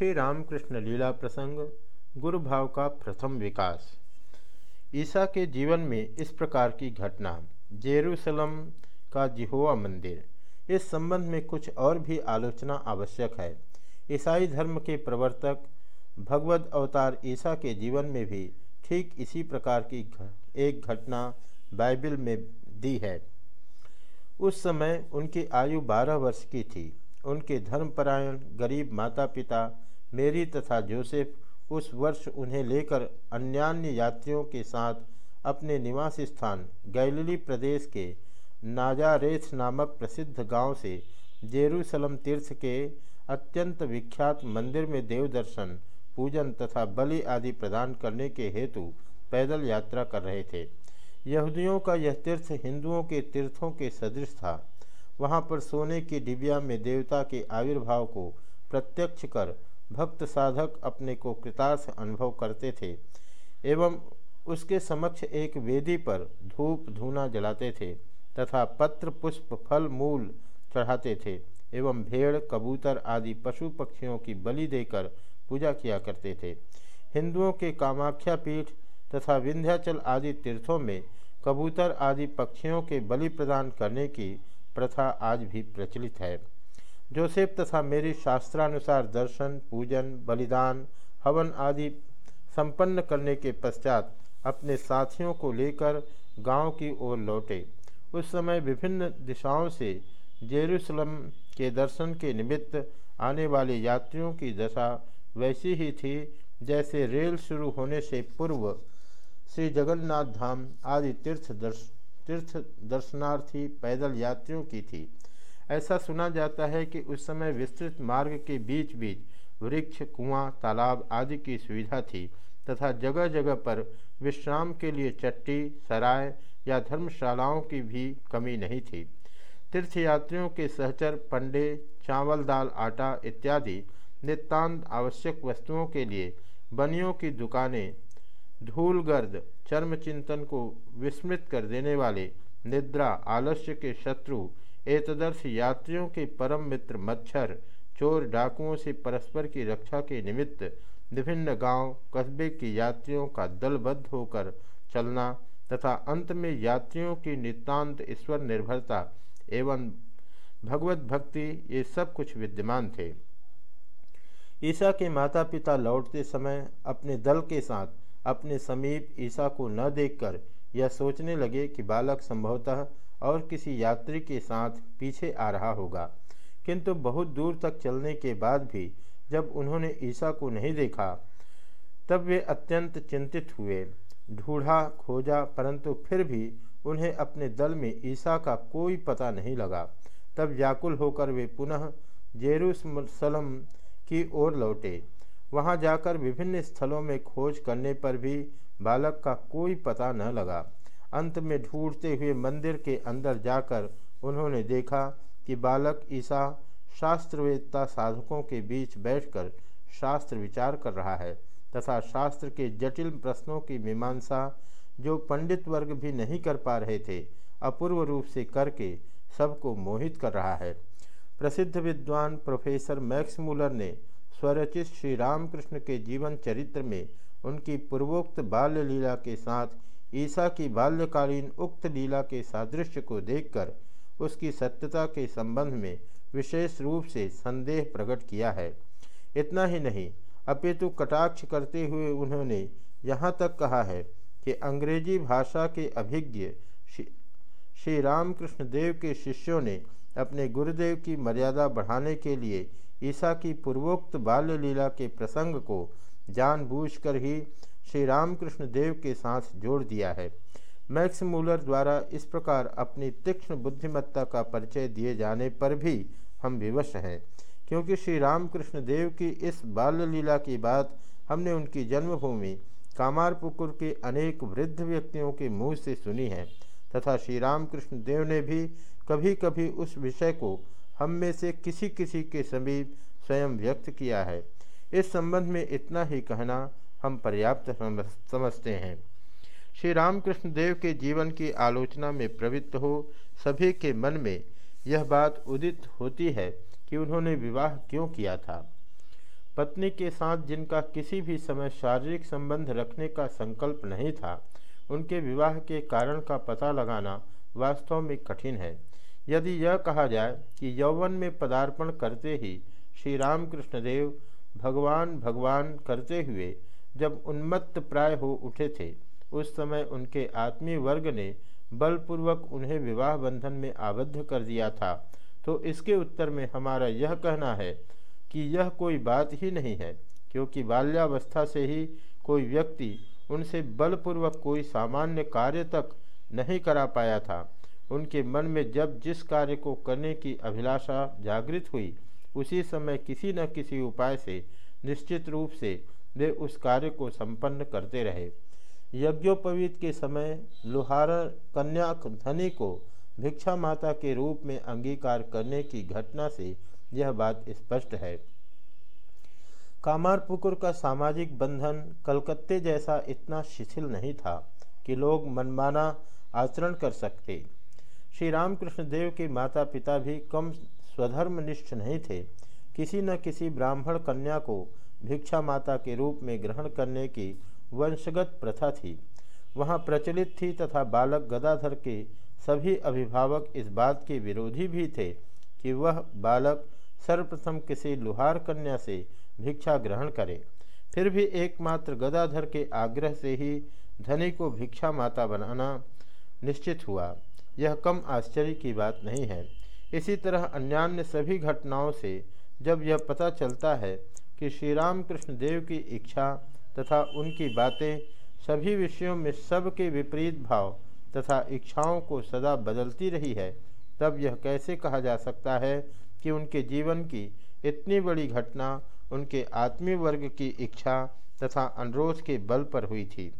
श्री रामकृष्ण लीला प्रसंग गुरु भाव का प्रथम विकास। ईसा के जीवन में इस प्रकार की घटना, जेरूसलम का जिहोवा मंदिर, इस संबंध में कुछ और भी आलोचना आवश्यक है। ईसाई धर्म के प्रवर्तक भगवत अवतार ईसा के जीवन में भी ठीक इसी प्रकार की एक घटना बाइबल में दी है। उस समय उनकी आयु बारह वर्ष की थी। उनके धर्मपरायण, गरीब माता पिता मेरी तथा जोसेफ उस वर्ष उन्हें लेकर अन्यान्य यात्रियों के साथ अपने निवास स्थान गैलिली प्रदेश के नाजारेथ नामक प्रसिद्ध गाँव से जेरूसलम तीर्थ के अत्यंत विख्यात मंदिर में देव दर्शन, पूजन तथा बलि आदि प्रदान करने के हेतु पैदल यात्रा कर रहे थे। यहूदियों का यह तीर्थ हिंदुओं के तीर्थों के सदृश था। वहाँ पर सोने की डिबिया में देवता के आविर्भाव को प्रत्यक्ष कर भक्त साधक अपने को कृतार्थ अनुभव करते थे एवं उसके समक्ष एक वेदी पर धूप धूना जलाते थे तथा पत्र, पुष्प, फल, मूल चढ़ाते थे एवं भेड़, कबूतर आदि पशु पक्षियों की बलि देकर पूजा किया करते थे। हिंदुओं के कामाख्या पीठ तथा विंध्याचल आदि तीर्थों में कबूतर आदि पक्षियों के बलि प्रदान करने की प्रथा आज भी प्रचलित है। जोसेफ तथा मेरी शास्त्रानुसार दर्शन, पूजन, बलिदान, हवन आदि संपन्न करने के पश्चात अपने साथियों को लेकर गाँव की ओर लौटे। उस समय विभिन्न दिशाओं से जेरूसलम के दर्शन के निमित्त आने वाले यात्रियों की दशा वैसी ही थी, जैसे रेल शुरू होने से पूर्व श्री जगन्नाथ धाम आदि तीर्थ दर्श, तीर्थ दर्शनार्थी पैदल यात्रियों की थी। ऐसा सुना जाता है कि उस समय विस्तृत मार्ग के बीच बीच वृक्ष, कुआँ, तालाब आदि की सुविधा थी तथा जगह जगह पर विश्राम के लिए चट्टी, सराय या धर्मशालाओं की भी कमी नहीं थी। तीर्थयात्रियों के सहचर पंडे, चावल दाल, आटा इत्यादि नितान्त आवश्यक वस्तुओं के लिए बनियों की दुकानें, धूलगर्द चर्म चिंतन को विस्मृत कर देने वाले निद्रा, आलस्य के शत्रु एतदर्श यात्रियों के परम मित्र मच्छर, चोर डाकुओं से परस्पर की रक्षा के निमित्त विभिन्न गाँव, कस्बे के यात्रियों का दलबद्ध होकर चलना तथा अंत में यात्रियों की नितांत ईश्वर निर्भरता एवं भगवत भक्ति, ये सब कुछ विद्यमान थे। ईसा के माता पिता लौटते समय अपने दल के साथ अपने समीप ईसा को न देखकर यह सोचने लगे कि बालक संभवतः और किसी यात्री के साथ पीछे आ रहा होगा। किंतु बहुत दूर तक चलने के बाद भी जब उन्होंने ईसा को नहीं देखा, तब वे अत्यंत चिंतित हुए। ढूढ़ा, खोजा, परंतु फिर भी उन्हें अपने दल में ईसा का कोई पता नहीं लगा। तब व्याकुल होकर वे पुनः जेरूसलम की ओर लौटे। वहाँ जाकर विभिन्न स्थलों में खोज करने पर भी बालक का कोई पता न लगा। अंत में ढूंढते हुए मंदिर के अंदर जाकर उन्होंने देखा कि बालक ईसा शास्त्रवेत्ता साधकों के बीच बैठकर शास्त्र विचार कर रहा है तथा शास्त्र के जटिल प्रश्नों की मीमांसा जो पंडित वर्ग भी नहीं कर पा रहे थे, अपूर्व रूप से करके सबको मोहित कर रहा है। प्रसिद्ध विद्वान प्रोफेसर मैक्स मूलर ने स्वरचित श्री रामकृष्ण के जीवन चरित्र में उनकी पूर्वोक्त बाल्य लीला के साथ, ईसा की बाल्यकालीन उक्त लीला के सादृश्य को देखकर उसकी सत्यता के संबंध में विशेष रूप से संदेह प्रकट किया है। इतना ही नहीं, अपितु कटाक्ष करते हुए उन्होंने यहाँ तक कहा है कि अंग्रेज़ी भाषा के अभिज्ञ श्री रामकृष्ण देव के शिष्यों ने अपने गुरुदेव की मर्यादा बढ़ाने के लिए ईसा की पूर्वोक्त बाल्य लीला के प्रसंग को जानबूझकर ही श्री रामकृष्ण देव के साथ जोड़ दिया है। मैक्स मूलर द्वारा इस प्रकार अपनी तीक्ष्ण बुद्धिमत्ता का परिचय दिए जाने पर भी हम विवश हैं, क्योंकि श्री रामकृष्ण देव की इस बाल्य लीला की बात हमने उनकी जन्मभूमि कामारपुकुर के अनेक वृद्ध व्यक्तियों के मुँह से सुनी है, तथा श्री रामकृष्ण देव ने भी कभी कभी उस विषय को हम में से किसी किसी के समीप स्वयं व्यक्त किया है। इस संबंध में इतना ही कहना हम पर्याप्त समझते हैं। श्री रामकृष्ण देव के जीवन की आलोचना में प्रवृत्त हो सभी के मन में यह बात उदित होती है कि उन्होंने विवाह क्यों किया था। पत्नी के साथ जिनका किसी भी समय शारीरिक संबंध रखने का संकल्प नहीं था, उनके विवाह के कारण का पता लगाना वास्तव में कठिन है। यदि यह कहा जाए कि यौवन में पदार्पण करते ही श्री रामकृष्ण देव भगवान भगवान करते हुए जब उन्मत्त प्राय हो उठे थे, उस समय उनके आत्मीय वर्ग ने बलपूर्वक उन्हें विवाह बंधन में आबद्ध कर दिया था। तो इसके उत्तर में हमारा यह कहना है कि यह कोई बात ही नहीं है, क्योंकि बाल्यावस्था से ही कोई व्यक्ति उनसे बलपूर्वक कोई सामान्य कार्य तक नहीं करा पाया था। उनके मन में जब जिस कार्य को करने की अभिलाषा जागृत हुई, उसी समय किसी न किसी उपाय से, निश्चित रूप से, वे उस कार्य को संपन्न करते रहे। यज्ञोपवीत के समय लोहार कन्या धनी को भिक्षा माता के रूप में अंगीकार करने की घटना से यह बात स्पष्ट है। कामारपुकुर का सामाजिक बंधन कलकत्ते जैसा इतना शिथिल नहीं था कि लोग मनमाना आचरण कर सकते। श्री रामकृष्ण देव के माता पिता भी कम स्वधर्मनिष्ठ नहीं थे। किसी न किसी ब्राह्मण कन्या को भिक्षा माता के रूप में ग्रहण करने की वंशगत प्रथा थी। वहाँ प्रचलित थी तथा बालक गदाधर के सभी अभिभावक इस बात के विरोधी भी थे कि वह बालक सर्वप्रथम किसी लुहार कन्या से भिक्षा ग्रहण करे। फिर भी एकमात्र गदाधर के आग्रह से ही धनी को भिक्षा माता बनाना निश्चित हुआ। यह कम आश्चर्य की बात नहीं है। इसी तरह अन्यान्य सभी घटनाओं से जब यह पता चलता है कि श्री रामकृष्ण देव की इच्छा तथा उनकी बातें सभी विषयों में सबके विपरीत भाव तथा इच्छाओं को सदा बदलती रही है, तब यह कैसे कहा जा सकता है कि उनके जीवन की इतनी बड़ी घटना उनके आत्मीय वर्ग की इच्छा तथा अनुरोध के बल पर हुई थी?